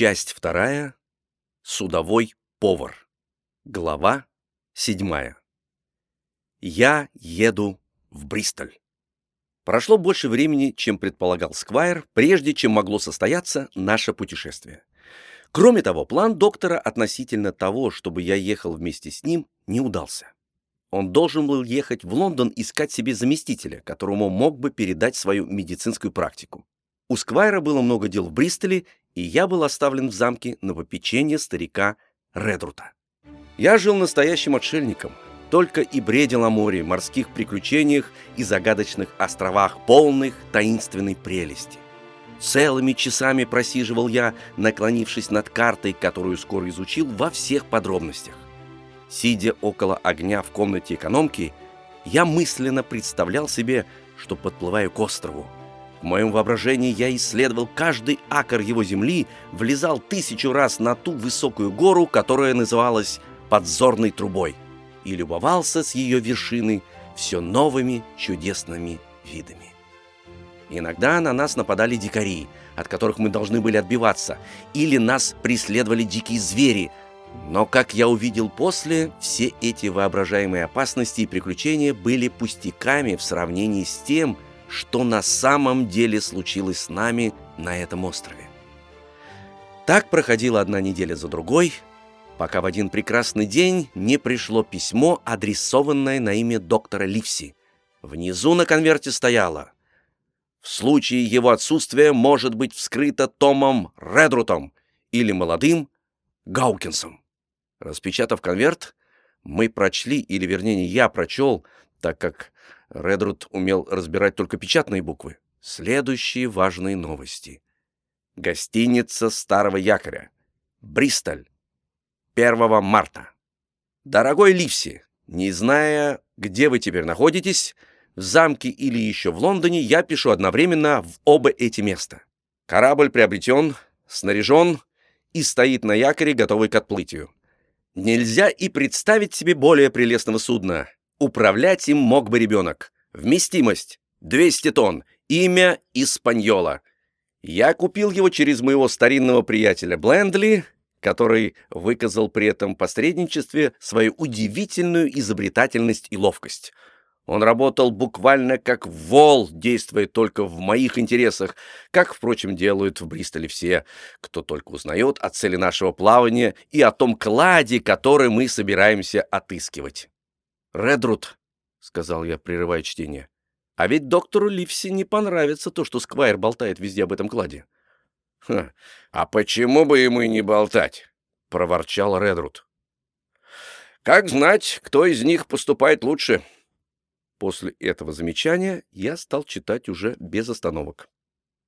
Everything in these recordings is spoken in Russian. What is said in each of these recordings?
Часть вторая. Судовой повар. Глава седьмая. Я еду в Бристоль. Прошло больше времени, чем предполагал Сквайр, прежде чем могло состояться наше путешествие. Кроме того, план доктора относительно того, чтобы я ехал вместе с ним, не удался. Он должен был ехать в Лондон искать себе заместителя, которому мог бы передать свою медицинскую практику. У Сквайра было много дел в Бристоле, и я был оставлен в замке на попечение старика Редрута. Я жил настоящим отшельником, только и бредил о море, морских приключениях и загадочных островах, полных таинственной прелести. Целыми часами просиживал я, наклонившись над картой, которую скоро изучил во всех подробностях. Сидя около огня в комнате экономки, я мысленно представлял себе, что подплываю к острову. В моем воображении я исследовал каждый акр его земли, влезал тысячу раз на ту высокую гору, которая называлась подзорной трубой, и любовался с ее вершины все новыми чудесными видами. Иногда на нас нападали дикари, от которых мы должны были отбиваться, или нас преследовали дикие звери, но, как я увидел после, все эти воображаемые опасности и приключения были пустяками в сравнении с тем, что на самом деле случилось с нами на этом острове. Так проходила одна неделя за другой, пока в один прекрасный день не пришло письмо, адресованное на имя доктора Ливси. Внизу на конверте стояло «В случае его отсутствия может быть вскрыто Томом Редрутом или молодым Гаукинсом». Распечатав конверт, мы прочли, или вернее я прочел, так как Редрут умел разбирать только печатные буквы, следующие важные новости. Гостиница Старого Якоря. Бристоль. 1 марта. Дорогой Ливси, не зная, где вы теперь находитесь, в замке или еще в Лондоне, я пишу одновременно в оба эти места. Корабль приобретен, снаряжен и стоит на якоре, готовый к отплытию. Нельзя и представить себе более прелестного судна. Управлять им мог бы ребенок. Вместимость 200 тонн. Имя Испаньола. Я купил его через моего старинного приятеля Блендли, который выказал при этом посредничестве свою удивительную изобретательность и ловкость. Он работал буквально как вол, действуя только в моих интересах, как, впрочем, делают в Бристоле все, кто только узнает о цели нашего плавания и о том кладе, который мы собираемся отыскивать. «Редрут», — сказал я, прерывая чтение, — «а ведь доктору Ливси не понравится то, что Сквайр болтает везде об этом кладе». Ха, а почему бы ему и не болтать? проворчал Редрут. Как знать, кто из них поступает лучше? После этого замечания я стал читать уже без остановок.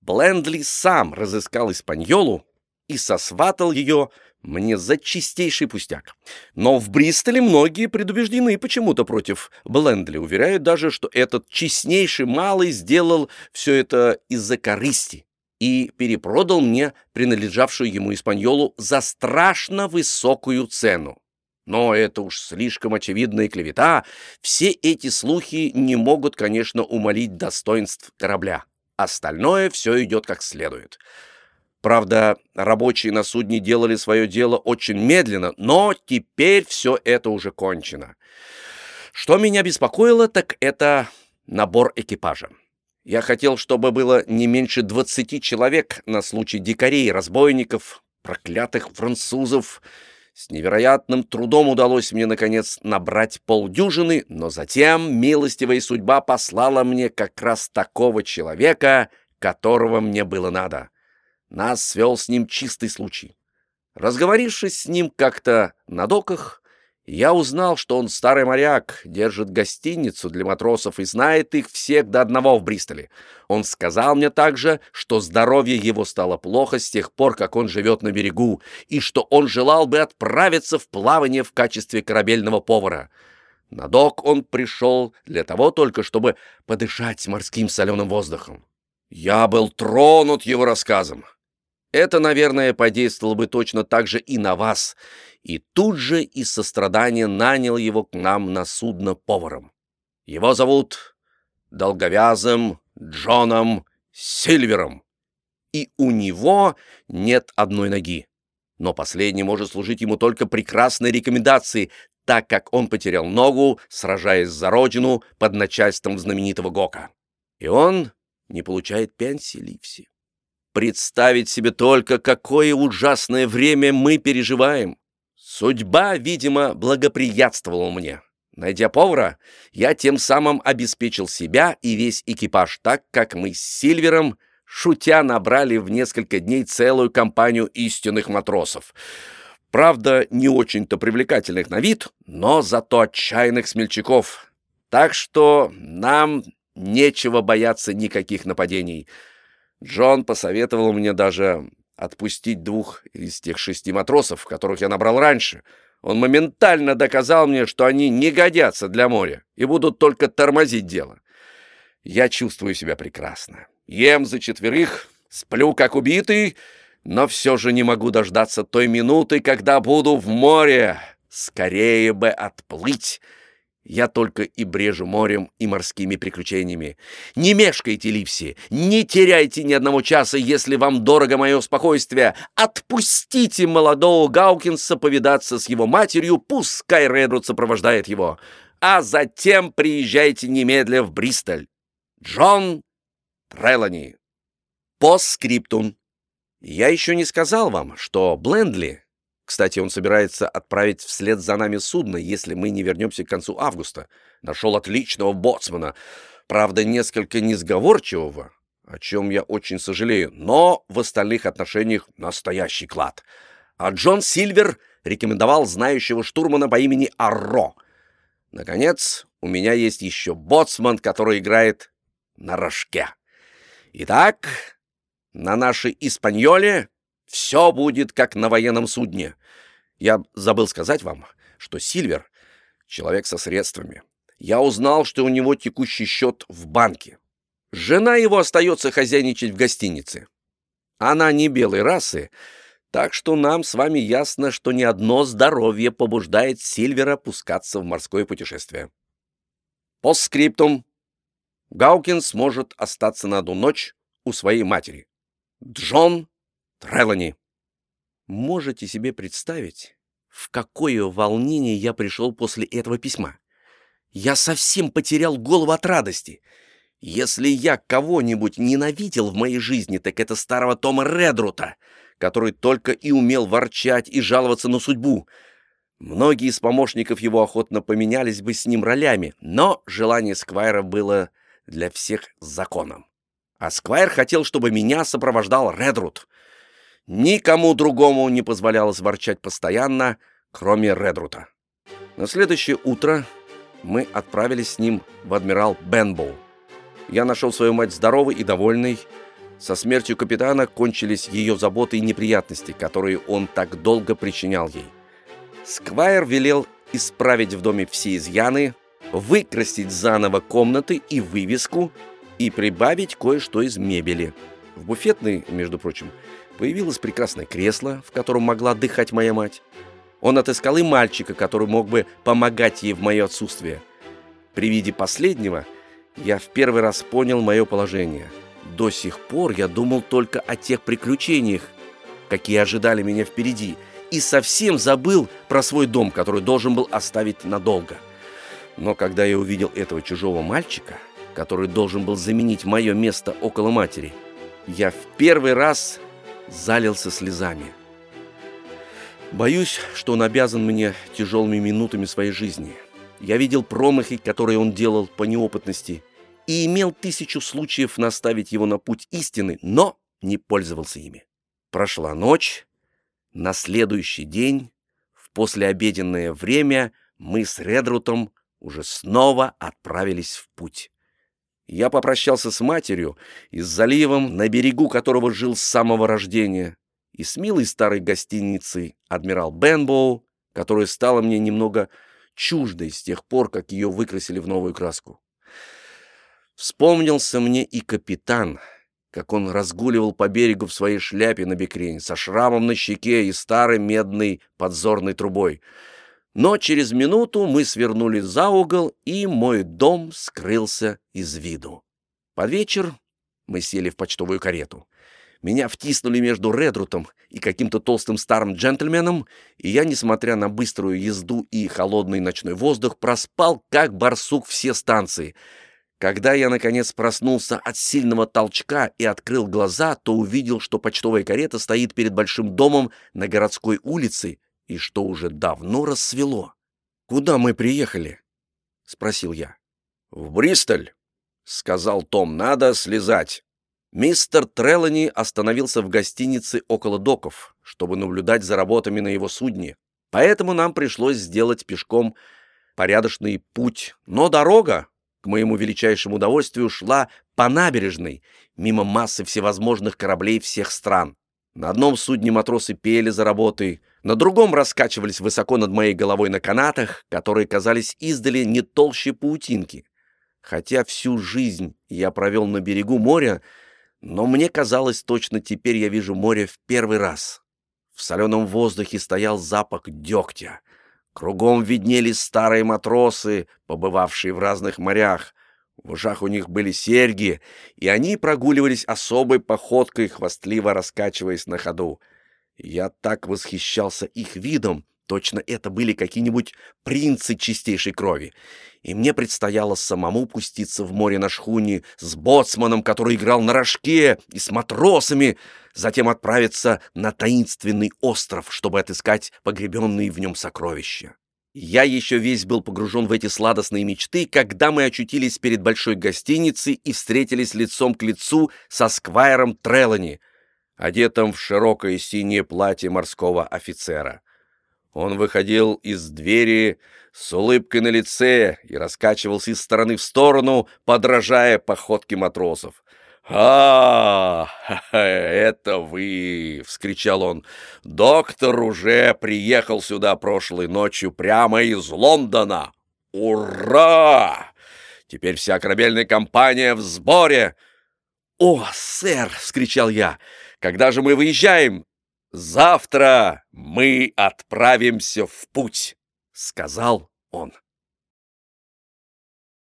Блендли сам разыскал Испаньолу и сосватал ее мне за чистейший пустяк. Но в Бристоле многие предубеждены почему-то против Блендли, уверяют даже, что этот честнейший малый сделал все это из-за корысти и перепродал мне принадлежавшую ему испаньолу за страшно высокую цену. Но это уж слишком очевидная клевета. Все эти слухи не могут, конечно, умолить достоинств корабля. Остальное все идет как следует. Правда, рабочие на судне делали свое дело очень медленно, но теперь все это уже кончено. Что меня беспокоило, так это набор экипажа. Я хотел, чтобы было не меньше двадцати человек на случай дикарей, разбойников, проклятых французов. С невероятным трудом удалось мне, наконец, набрать полдюжины, но затем милостивая судьба послала мне как раз такого человека, которого мне было надо. Нас свел с ним чистый случай. Разговорившись с ним как-то на доках, я узнал, что он старый моряк, держит гостиницу для матросов и знает их всех до одного в Бристоле. Он сказал мне также, что здоровье его стало плохо с тех пор, как он живет на берегу, и что он желал бы отправиться в плавание в качестве корабельного повара. На док он пришел для того только, чтобы подышать морским соленым воздухом. Я был тронут его рассказом. Это, наверное, подействовало бы точно так же и на вас, и тут же из сострадания нанял его к нам на судно поваром. Его зовут долговязым Джоном Сильвером. и у него нет одной ноги. Но последний может служить ему только прекрасной рекомендацией, так как он потерял ногу, сражаясь за родину под начальством знаменитого Гока. И он не получает пенсии Ливси. Представить себе только, какое ужасное время мы переживаем. Судьба, видимо, благоприятствовала мне. Найдя повара, я тем самым обеспечил себя и весь экипаж так, как мы с Сильвером, шутя, набрали в несколько дней целую компанию истинных матросов. Правда, не очень-то привлекательных на вид, но зато отчаянных смельчаков. Так что нам нечего бояться никаких нападений. Джон посоветовал мне даже отпустить двух из тех шести матросов, которых я набрал раньше — он моментально доказал мне, что они не годятся для моря и будут только тормозить дело. Я чувствую себя прекрасно. Ем за четверых, сплю как убитый, но все же не могу дождаться той минуты, когда буду в море. Скорее бы отплыть я только и брежу морем и морскими приключениями. Не мешкайте, Ливси, не теряйте ни одного часа, если вам дорого мое спокойствие. Отпустите молодого Гаукинса повидаться с его матерью, пускай Редруд сопровождает его. А затем приезжайте немедля в Бристоль. Джон Трелани. По скриптум. Я еще не сказал вам, что Блендли кстати, он собирается отправить вслед за нами судно, если мы не вернемся к концу августа. Нашел отличного боцмана, правда, несколько несговорчивого, о чем я очень сожалею, но в остальных отношениях настоящий клад. А Джон Сильвер рекомендовал знающего штурмана по имени Арро. Наконец, у меня есть еще боцман, который играет на рожке. Итак, на нашей «Испаньоле» Все будет как на военном судне. Я забыл сказать вам, что Сильвер — человек со средствами. Я узнал, что у него текущий счет в банке. Жена его остается хозяйничать в гостинице. Она не белой расы, так что нам с вами ясно, что ни одно здоровье побуждает Сильвера пускаться в морское путешествие. По скриптум. Гаукинс может остаться на одну ночь у своей матери. Джон Трелани. Можете себе представить, в какое волнение я пришел после этого письма? Я совсем потерял голову от радости. Если я кого-нибудь ненавидел в моей жизни, так это старого Тома Редрута, который только и умел ворчать и жаловаться на судьбу. Многие из помощников его охотно поменялись бы с ним ролями, но желание Сквайра было для всех законом. А Сквайр хотел, чтобы меня сопровождал Редрут — Никому другому не позволялось ворчать постоянно, кроме Редрута. На следующее утро мы отправились с ним в адмирал Бенбоу. Я нашел свою мать здоровой и довольной. Со смертью капитана кончились ее заботы и неприятности, которые он так долго причинял ей. Сквайр велел исправить в доме все изъяны, выкрасить заново комнаты и вывеску и прибавить кое-что из мебели. В буфетной, между прочим, Появилось прекрасное кресло, в котором могла отдыхать моя мать. Он отыскал и мальчика, который мог бы помогать ей в мое отсутствие. При виде последнего я в первый раз понял мое положение. До сих пор я думал только о тех приключениях, какие ожидали меня впереди, и совсем забыл про свой дом, который должен был оставить надолго. Но когда я увидел этого чужого мальчика, который должен был заменить мое место около матери, я в первый раз залился слезами. Боюсь, что он обязан мне тяжелыми минутами своей жизни. Я видел промахи, которые он делал по неопытности, и имел тысячу случаев наставить его на путь истины, но не пользовался ими. Прошла ночь. На следующий день, в послеобеденное время, мы с Редрутом уже снова отправились в путь. Я попрощался с матерью и с заливом, на берегу которого жил с самого рождения, и с милой старой гостиницей «Адмирал Бенбоу», которая стала мне немного чуждой с тех пор, как ее выкрасили в новую краску. Вспомнился мне и капитан, как он разгуливал по берегу в своей шляпе на бекрень, со шрамом на щеке и старой медной подзорной трубой — но через минуту мы свернули за угол, и мой дом скрылся из виду. Под вечер мы сели в почтовую карету. Меня втиснули между Редрутом и каким-то толстым старым джентльменом, и я, несмотря на быструю езду и холодный ночной воздух, проспал, как барсук, все станции. Когда я, наконец, проснулся от сильного толчка и открыл глаза, то увидел, что почтовая карета стоит перед большим домом на городской улице и что уже давно рассвело. «Куда мы приехали?» — спросил я. «В Бристоль», — сказал Том, — «надо слезать». Мистер Трелани остановился в гостинице около доков, чтобы наблюдать за работами на его судне, поэтому нам пришлось сделать пешком порядочный путь. Но дорога, к моему величайшему удовольствию, шла по набережной, мимо массы всевозможных кораблей всех стран. На одном судне матросы пели за работой, на другом раскачивались высоко над моей головой на канатах, которые казались издали не толще паутинки. Хотя всю жизнь я провел на берегу моря, но мне казалось, точно теперь я вижу море в первый раз. В соленом воздухе стоял запах дегтя. Кругом виднелись старые матросы, побывавшие в разных морях. В ушах у них были серьги, и они прогуливались особой походкой, хвастливо раскачиваясь на ходу. Я так восхищался их видом, точно это были какие-нибудь принцы чистейшей крови и мне предстояло самому пуститься в море на шхуне с боцманом, который играл на рожке, и с матросами, затем отправиться на таинственный остров, чтобы отыскать погребенные в нем сокровища. Я еще весь был погружен в эти сладостные мечты, когда мы очутились перед большой гостиницей и встретились лицом к лицу со Сквайром Трелани, одетым в широкое синее платье морского офицера. Он выходил из двери с улыбкой на лице и раскачивался из стороны в сторону, подражая походке матросов. «А, это вы!» — вскричал он. «Доктор уже приехал сюда прошлой ночью прямо из Лондона! Ура! Теперь вся корабельная компания в сборе!» «О, сэр!» — вскричал я. «Когда же мы выезжаем?» «Завтра мы отправимся в путь», — сказал он.